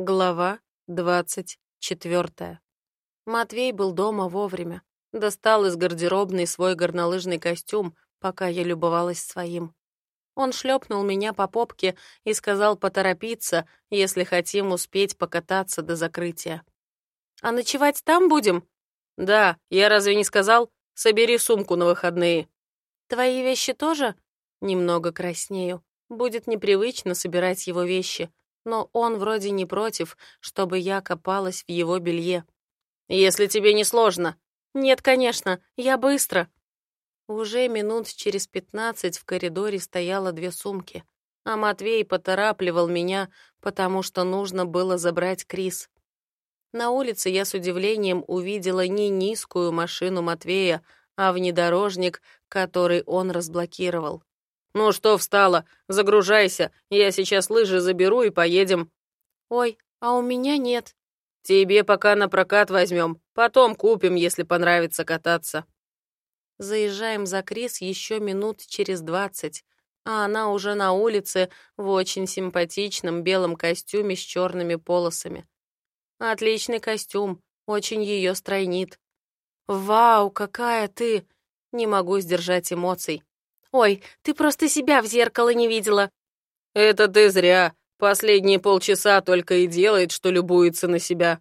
Глава двадцать четвертая. Матвей был дома вовремя. Достал из гардеробной свой горнолыжный костюм, пока я любовалась своим. Он шлепнул меня по попке и сказал поторопиться, если хотим успеть покататься до закрытия. «А ночевать там будем?» «Да, я разве не сказал? Собери сумку на выходные». «Твои вещи тоже?» Немного краснею. Будет непривычно собирать его вещи но он вроде не против, чтобы я копалась в его белье. «Если тебе не сложно». «Нет, конечно, я быстро». Уже минут через пятнадцать в коридоре стояло две сумки, а Матвей поторапливал меня, потому что нужно было забрать Крис. На улице я с удивлением увидела не низкую машину Матвея, а внедорожник, который он разблокировал. «Ну что встала? Загружайся. Я сейчас лыжи заберу и поедем». «Ой, а у меня нет». «Тебе пока на прокат возьмем. Потом купим, если понравится кататься». Заезжаем за Крис еще минут через двадцать, а она уже на улице в очень симпатичном белом костюме с черными полосами. Отличный костюм, очень ее стройнит. «Вау, какая ты!» Не могу сдержать эмоций. «Ой, ты просто себя в зеркало не видела». «Это ты зря. Последние полчаса только и делает, что любуется на себя».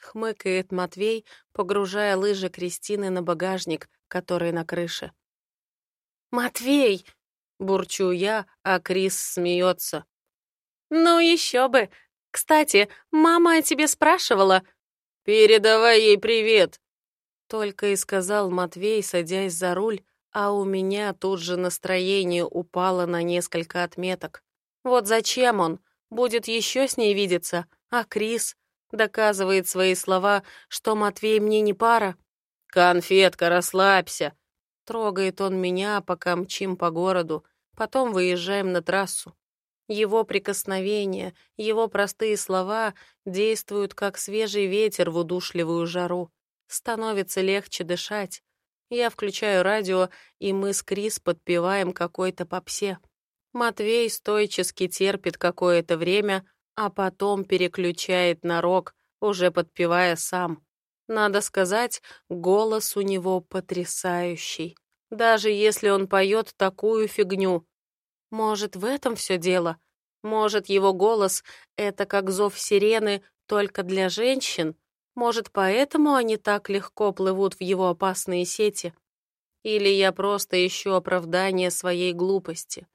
Хмыкает Матвей, погружая лыжи Кристины на багажник, который на крыше. «Матвей!» — бурчу я, а Крис смеется. «Ну еще бы! Кстати, мама о тебе спрашивала». «Передавай ей привет!» Только и сказал Матвей, садясь за руль, а у меня тут же настроение упало на несколько отметок. Вот зачем он? Будет еще с ней видеться? А Крис? Доказывает свои слова, что Матвей мне не пара. «Конфетка, расслабься!» Трогает он меня, пока мчим по городу. Потом выезжаем на трассу. Его прикосновения, его простые слова действуют как свежий ветер в удушливую жару. Становится легче дышать. Я включаю радио, и мы с Крис подпеваем какой-то попсе. Матвей стойчески терпит какое-то время, а потом переключает на рок, уже подпевая сам. Надо сказать, голос у него потрясающий. Даже если он поет такую фигню. Может, в этом все дело? Может, его голос — это как зов сирены только для женщин? Может, поэтому они так легко плывут в его опасные сети? Или я просто ищу оправдание своей глупости?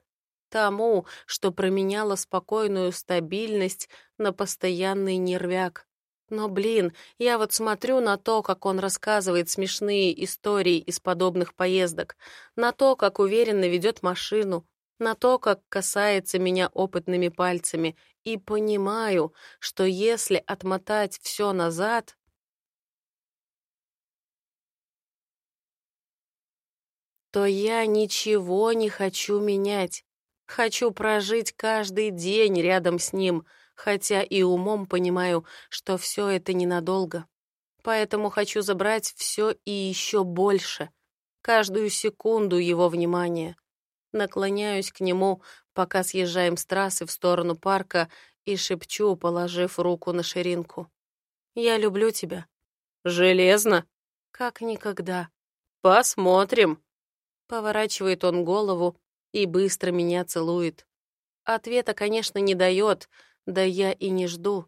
Тому, что променяла спокойную стабильность на постоянный нервяк. Но, блин, я вот смотрю на то, как он рассказывает смешные истории из подобных поездок, на то, как уверенно ведет машину, на то, как касается меня опытными пальцами, и понимаю, что если отмотать все назад... то я ничего не хочу менять. Хочу прожить каждый день рядом с ним, хотя и умом понимаю, что все это ненадолго. Поэтому хочу забрать все и еще больше, каждую секунду его внимания. Наклоняюсь к нему, пока съезжаем с трассы в сторону парка и шепчу, положив руку на ширинку. «Я люблю тебя». «Железно?» «Как никогда». «Посмотрим». Поворачивает он голову и быстро меня целует. Ответа, конечно, не дает, да я и не жду.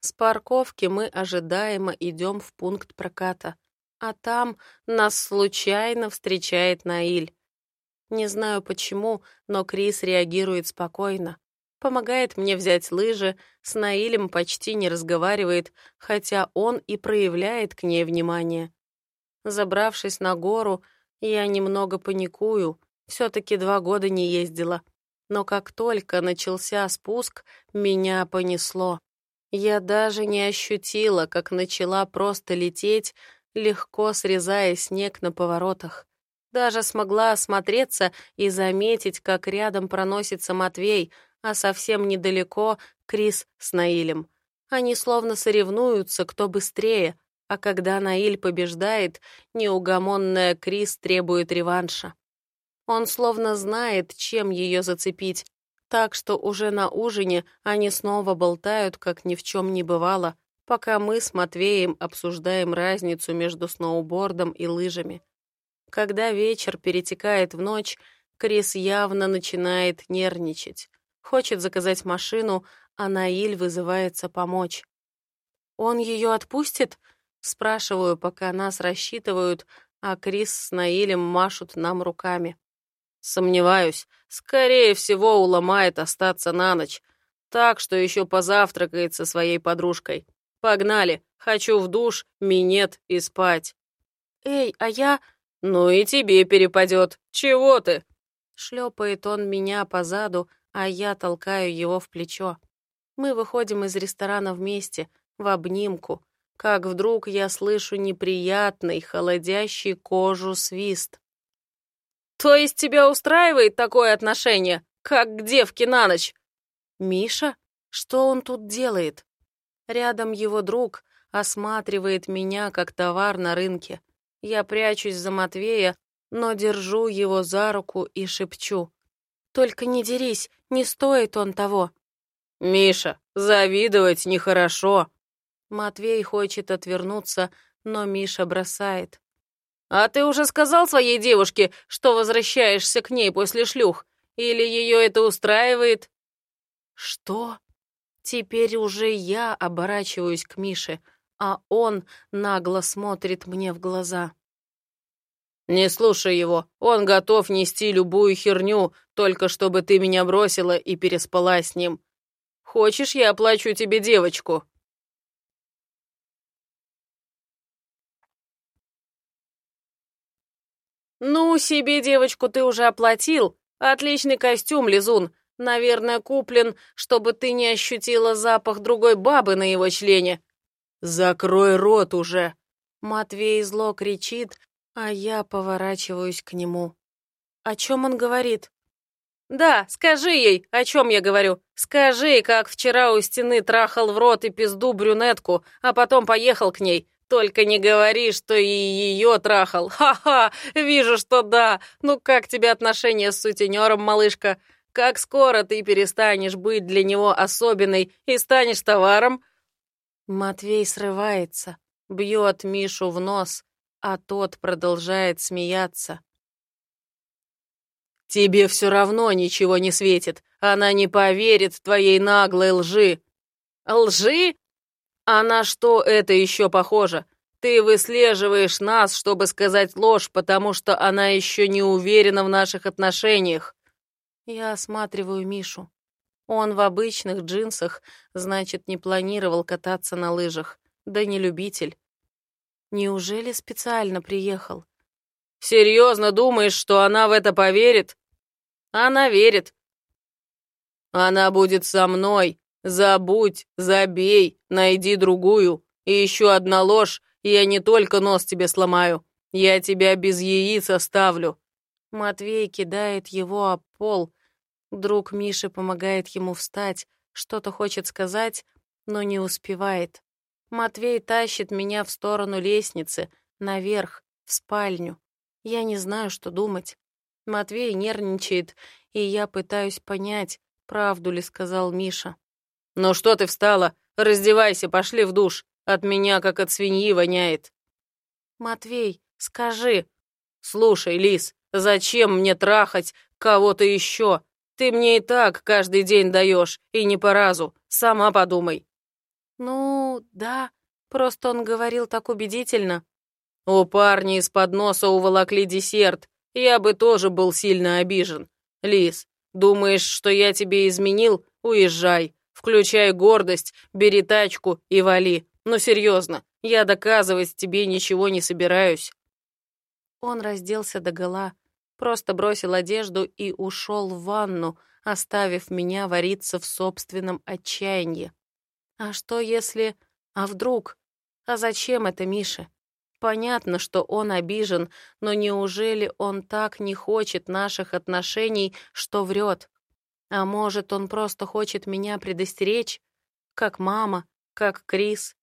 С парковки мы ожидаемо идем в пункт проката, а там нас случайно встречает Наиль. Не знаю почему, но Крис реагирует спокойно. Помогает мне взять лыжи, с Наилем почти не разговаривает, хотя он и проявляет к ней внимание. Забравшись на гору, я немного паникую, все таки два года не ездила. Но как только начался спуск, меня понесло. Я даже не ощутила, как начала просто лететь, легко срезая снег на поворотах. Даже смогла осмотреться и заметить, как рядом проносится Матвей, а совсем недалеко Крис с Наилем. Они словно соревнуются, кто быстрее, а когда Наиль побеждает, неугомонная Крис требует реванша. Он словно знает, чем ее зацепить. Так что уже на ужине они снова болтают, как ни в чем не бывало, пока мы с Матвеем обсуждаем разницу между сноубордом и лыжами. Когда вечер перетекает в ночь, Крис явно начинает нервничать. Хочет заказать машину, а Наиль вызывается помочь. «Он ее отпустит?» — спрашиваю, пока нас рассчитывают, а Крис с Наилем машут нам руками. Сомневаюсь. Скорее всего, уломает остаться на ночь. Так что еще позавтракает со своей подружкой. Погнали. Хочу в душ, минет и спать. Эй, а я... Ну и тебе перепадет. Чего ты? Шлепает он меня по заду, а я толкаю его в плечо. Мы выходим из ресторана вместе, в обнимку, как вдруг я слышу неприятный, холодящий кожу свист. То есть тебя устраивает такое отношение, как к девке на ночь? Миша? Что он тут делает? Рядом его друг осматривает меня как товар на рынке. Я прячусь за Матвея, но держу его за руку и шепчу. «Только не дерись, не стоит он того». «Миша, завидовать нехорошо». Матвей хочет отвернуться, но Миша бросает. «А ты уже сказал своей девушке, что возвращаешься к ней после шлюх? Или ее это устраивает?» «Что?» Теперь уже я оборачиваюсь к Мише, а он нагло смотрит мне в глаза. «Не слушай его, он готов нести любую херню, только чтобы ты меня бросила и переспала с ним. Хочешь, я оплачу тебе девочку?» «Ну, себе девочку ты уже оплатил. Отличный костюм, Лизун. Наверное, куплен, чтобы ты не ощутила запах другой бабы на его члене». «Закрой рот уже!» Матвей зло кричит, а я поворачиваюсь к нему. «О чем он говорит?» «Да, скажи ей, о чем я говорю. Скажи, как вчера у стены трахал в рот и пизду брюнетку, а потом поехал к ней. Только не говори, что и ее трахал. Ха-ха, вижу, что да. Ну как тебе отношения с сутенером, малышка? Как скоро ты перестанешь быть для него особенной и станешь товаром?» Матвей срывается, бьет Мишу в нос, а тот продолжает смеяться. «Тебе все равно ничего не светит. Она не поверит твоей наглой лжи». «Лжи? «А на что это еще похоже? Ты выслеживаешь нас, чтобы сказать ложь, потому что она еще не уверена в наших отношениях». Я осматриваю Мишу. Он в обычных джинсах, значит, не планировал кататься на лыжах. Да не любитель. Неужели специально приехал? «Серьезно думаешь, что она в это поверит?» «Она верит». «Она будет со мной», Забудь, забей, найди другую. И еще одна ложь, и я не только нос тебе сломаю. Я тебя без яиц оставлю». Матвей кидает его об пол. Друг Миши помогает ему встать, что-то хочет сказать, но не успевает. Матвей тащит меня в сторону лестницы, наверх, в спальню. Я не знаю, что думать. Матвей нервничает, и я пытаюсь понять, правду ли сказал Миша. «Ну что ты встала? Раздевайся, пошли в душ. От меня, как от свиньи, воняет». «Матвей, скажи». «Слушай, Лис, зачем мне трахать кого-то еще? Ты мне и так каждый день даешь, и не по разу. Сама подумай». «Ну, да, просто он говорил так убедительно». «У парня из-под носа уволокли десерт. Я бы тоже был сильно обижен. Лис, думаешь, что я тебе изменил? Уезжай. Включай гордость, бери тачку и вали. Ну, серьезно, я доказывать тебе ничего не собираюсь». Он разделся догола, просто бросил одежду и ушел в ванну, оставив меня вариться в собственном отчаянии. А что если... А вдруг? А зачем это Мише? Понятно, что он обижен, но неужели он так не хочет наших отношений, что врет? А может, он просто хочет меня предостеречь, как мама, как Крис.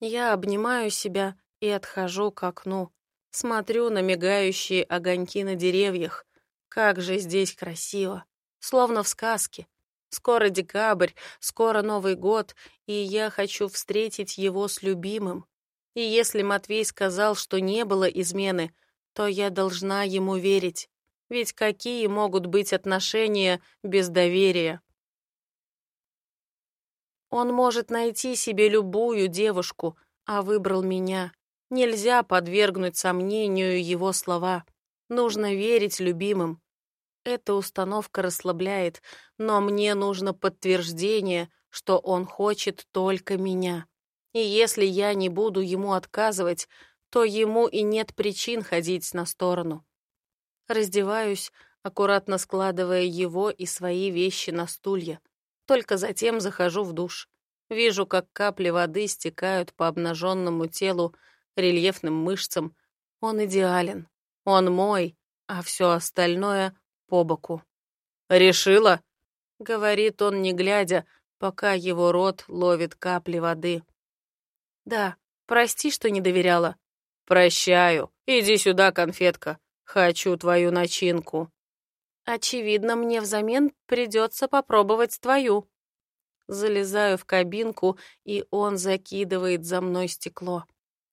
Я обнимаю себя и отхожу к окну. Смотрю на мигающие огоньки на деревьях. Как же здесь красиво. словно в сказке. Скоро декабрь, скоро Новый год, и я хочу встретить его с любимым. И если Матвей сказал, что не было измены, то я должна ему верить. Ведь какие могут быть отношения без доверия? Он может найти себе любую девушку, а выбрал меня. Нельзя подвергнуть сомнению его слова. Нужно верить любимым. Эта установка расслабляет, но мне нужно подтверждение, что он хочет только меня. И если я не буду ему отказывать, то ему и нет причин ходить на сторону. Раздеваюсь, аккуратно складывая его и свои вещи на стулья. Только затем захожу в душ. Вижу, как капли воды стекают по обнаженному телу, рельефным мышцам. Он идеален. Он мой, а все остальное — по боку. «Решила?» — говорит он, не глядя, пока его рот ловит капли воды. «Да, прости, что не доверяла». «Прощаю. Иди сюда, конфетка. Хочу твою начинку». «Очевидно, мне взамен придется попробовать твою». Залезаю в кабинку, и он закидывает за мной стекло.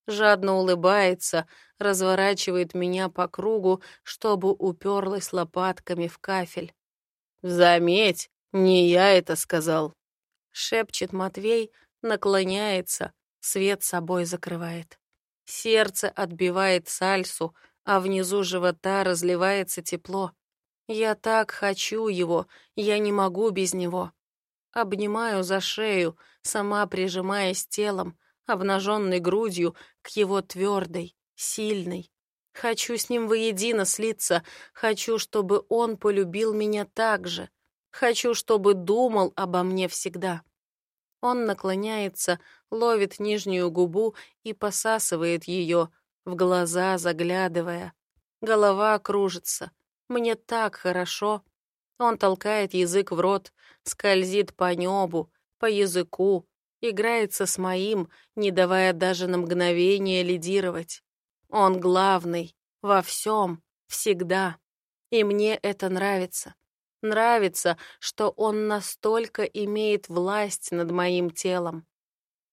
Жадно улыбается, разворачивает меня по кругу, чтобы уперлась лопатками в кафель. «Заметь, не я это сказал», — шепчет Матвей, наклоняется, свет собой закрывает. Сердце отбивает сальсу, а внизу живота разливается тепло. Я так хочу его, я не могу без него. Обнимаю за шею, сама прижимаясь телом, обнаженной грудью к его твердой, сильной. Хочу с ним воедино слиться, хочу, чтобы он полюбил меня так же. Хочу, чтобы думал обо мне всегда. Он наклоняется, ловит нижнюю губу и посасывает ее, в глаза заглядывая. Голова кружится. Мне так хорошо. Он толкает язык в рот, скользит по небу, по языку, играется с моим, не давая даже на мгновение лидировать. Он главный, во всем, всегда. И мне это нравится. Нравится, что он настолько имеет власть над моим телом.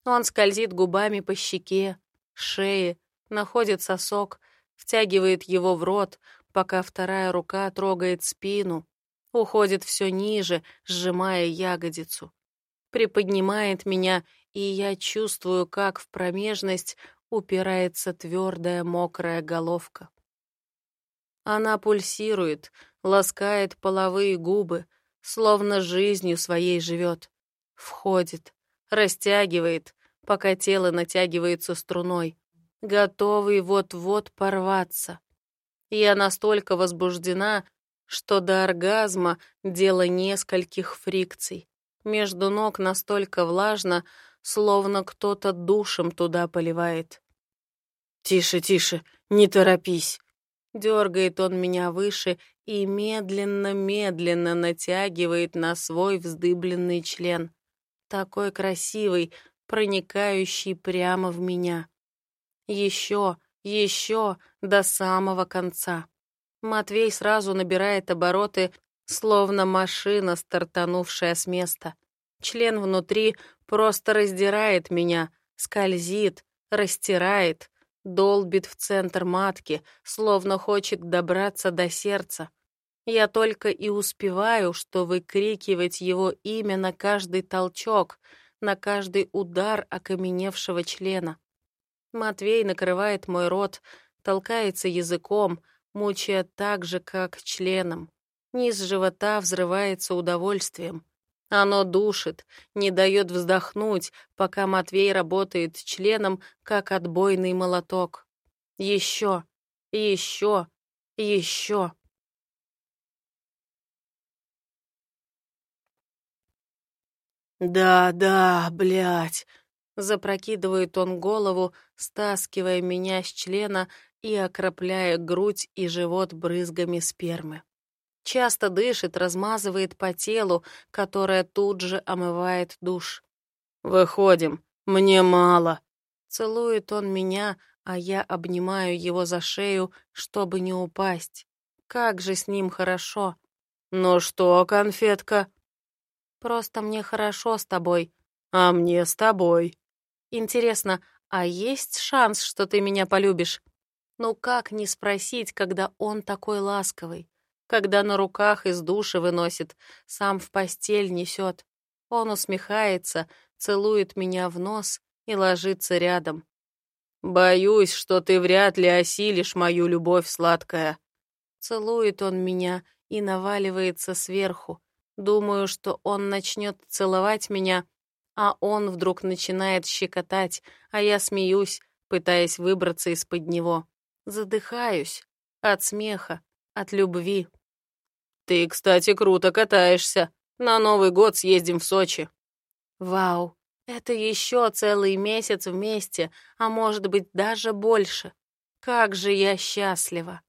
Он скользит губами по щеке, шее, находит сосок, втягивает его в рот, пока вторая рука трогает спину, уходит все ниже, сжимая ягодицу. Приподнимает меня, и я чувствую, как в промежность упирается твердая мокрая головка. Она пульсирует, ласкает половые губы, словно жизнью своей живет. Входит, растягивает, пока тело натягивается струной, готовый вот-вот порваться. Я настолько возбуждена, что до оргазма дело нескольких фрикций. Между ног настолько влажно, словно кто-то душем туда поливает. «Тише, тише, не торопись!» Дергает он меня выше и медленно-медленно натягивает на свой вздыбленный член. Такой красивый, проникающий прямо в меня. Еще, еще, до самого конца. Матвей сразу набирает обороты, словно машина, стартанувшая с места. Член внутри просто раздирает меня, скользит, растирает, долбит в центр матки, словно хочет добраться до сердца. Я только и успеваю, что выкрикивать его имя на каждый толчок, на каждый удар окаменевшего члена. Матвей накрывает мой рот, толкается языком, мучая так же, как членом. Низ живота взрывается удовольствием. Оно душит, не дает вздохнуть, пока Матвей работает членом, как отбойный молоток. Еще, еще, еще. «Да, да, блядь!» Запрокидывает он голову, стаскивая меня с члена и окропляя грудь и живот брызгами спермы. Часто дышит, размазывает по телу, которое тут же омывает душ. «Выходим, мне мало». Целует он меня, а я обнимаю его за шею, чтобы не упасть. Как же с ним хорошо. «Ну что, конфетка?» «Просто мне хорошо с тобой». «А мне с тобой». «Интересно, а есть шанс, что ты меня полюбишь?» Ну как не спросить, когда он такой ласковый? Когда на руках из души выносит, сам в постель несет. Он усмехается, целует меня в нос и ложится рядом. «Боюсь, что ты вряд ли осилишь мою любовь сладкая». Целует он меня и наваливается сверху. Думаю, что он начнет целовать меня, а он вдруг начинает щекотать, а я смеюсь, пытаясь выбраться из-под него. Задыхаюсь от смеха, от любви. «Ты, кстати, круто катаешься. На Новый год съездим в Сочи». «Вау, это еще целый месяц вместе, а может быть даже больше. Как же я счастлива!»